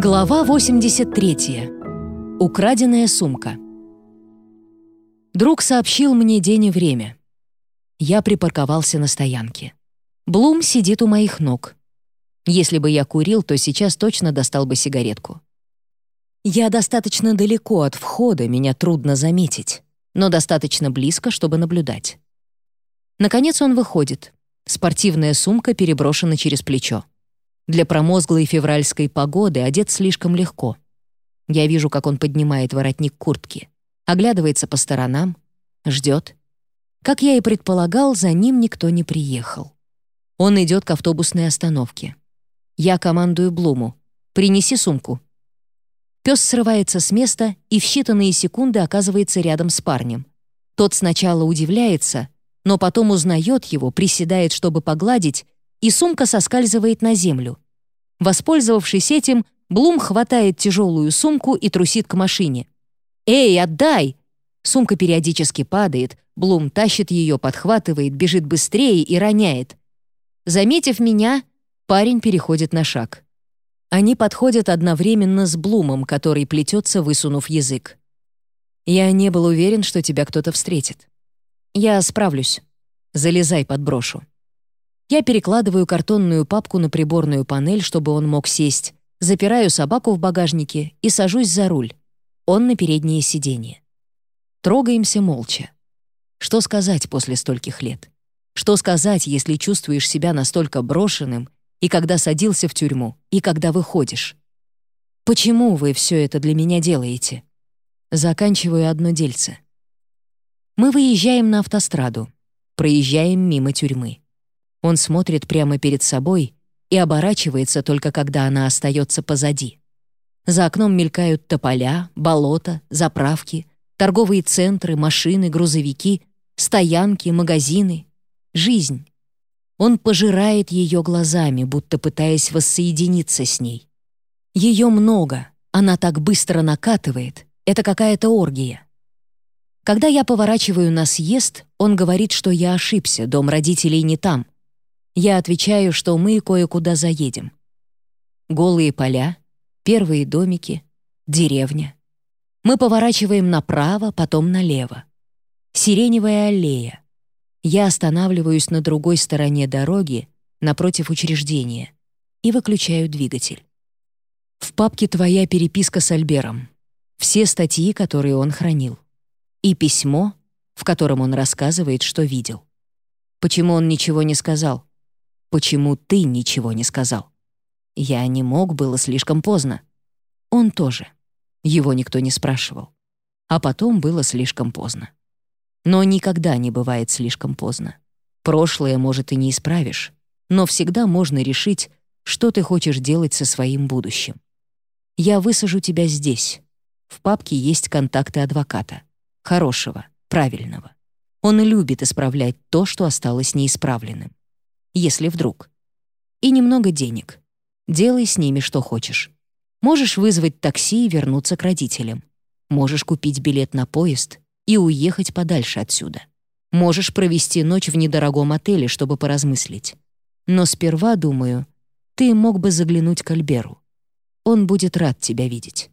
Глава 83. Украденная сумка. Друг сообщил мне день и время. Я припарковался на стоянке. Блум сидит у моих ног. Если бы я курил, то сейчас точно достал бы сигаретку. Я достаточно далеко от входа, меня трудно заметить, но достаточно близко, чтобы наблюдать. Наконец он выходит. Спортивная сумка переброшена через плечо. Для промозглой февральской погоды одет слишком легко. Я вижу, как он поднимает воротник куртки, оглядывается по сторонам, ждет. Как я и предполагал, за ним никто не приехал. Он идет к автобусной остановке. Я командую Блуму. «Принеси сумку». Пес срывается с места и в считанные секунды оказывается рядом с парнем. Тот сначала удивляется, но потом узнает его, приседает, чтобы погладить, и сумка соскальзывает на землю. Воспользовавшись этим, Блум хватает тяжелую сумку и трусит к машине. «Эй, отдай!» Сумка периодически падает, Блум тащит ее, подхватывает, бежит быстрее и роняет. Заметив меня, парень переходит на шаг. Они подходят одновременно с Блумом, который плетется, высунув язык. «Я не был уверен, что тебя кто-то встретит. Я справлюсь. Залезай под брошу». Я перекладываю картонную папку на приборную панель, чтобы он мог сесть, запираю собаку в багажнике и сажусь за руль. Он на переднее сиденье. Трогаемся молча. Что сказать после стольких лет? Что сказать, если чувствуешь себя настолько брошенным, и когда садился в тюрьму, и когда выходишь? Почему вы все это для меня делаете? Заканчиваю одно дельце. Мы выезжаем на автостраду, проезжаем мимо тюрьмы. Он смотрит прямо перед собой и оборачивается только когда она остается позади. За окном мелькают тополя, болота, заправки, торговые центры, машины, грузовики, стоянки, магазины. Жизнь. Он пожирает ее глазами, будто пытаясь воссоединиться с ней. Ее много, она так быстро накатывает, это какая-то оргия. Когда я поворачиваю на съезд, он говорит, что я ошибся, дом родителей не там. Я отвечаю, что мы кое-куда заедем. Голые поля, первые домики, деревня. Мы поворачиваем направо, потом налево. Сиреневая аллея. Я останавливаюсь на другой стороне дороги, напротив учреждения, и выключаю двигатель. В папке твоя переписка с Альбером. Все статьи, которые он хранил и письмо, в котором он рассказывает, что видел. Почему он ничего не сказал? Почему ты ничего не сказал? Я не мог, было слишком поздно. Он тоже. Его никто не спрашивал. А потом было слишком поздно. Но никогда не бывает слишком поздно. Прошлое, может, и не исправишь, но всегда можно решить, что ты хочешь делать со своим будущим. Я высажу тебя здесь. В папке есть контакты адвоката хорошего, правильного. Он любит исправлять то, что осталось неисправленным. Если вдруг. И немного денег. Делай с ними что хочешь. Можешь вызвать такси и вернуться к родителям. Можешь купить билет на поезд и уехать подальше отсюда. Можешь провести ночь в недорогом отеле, чтобы поразмыслить. Но сперва, думаю, ты мог бы заглянуть к Альберу. Он будет рад тебя видеть.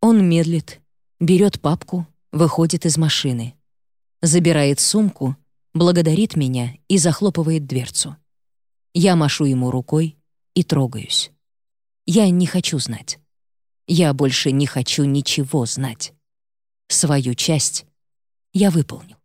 Он медлит, берет папку, выходит из машины. Забирает сумку, благодарит меня и захлопывает дверцу. Я машу ему рукой и трогаюсь. Я не хочу знать. Я больше не хочу ничего знать. Свою часть я выполнил.